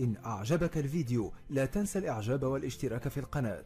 إن أعجبك الفيديو لا تنسى الإعجاب والاشتراك في القناة.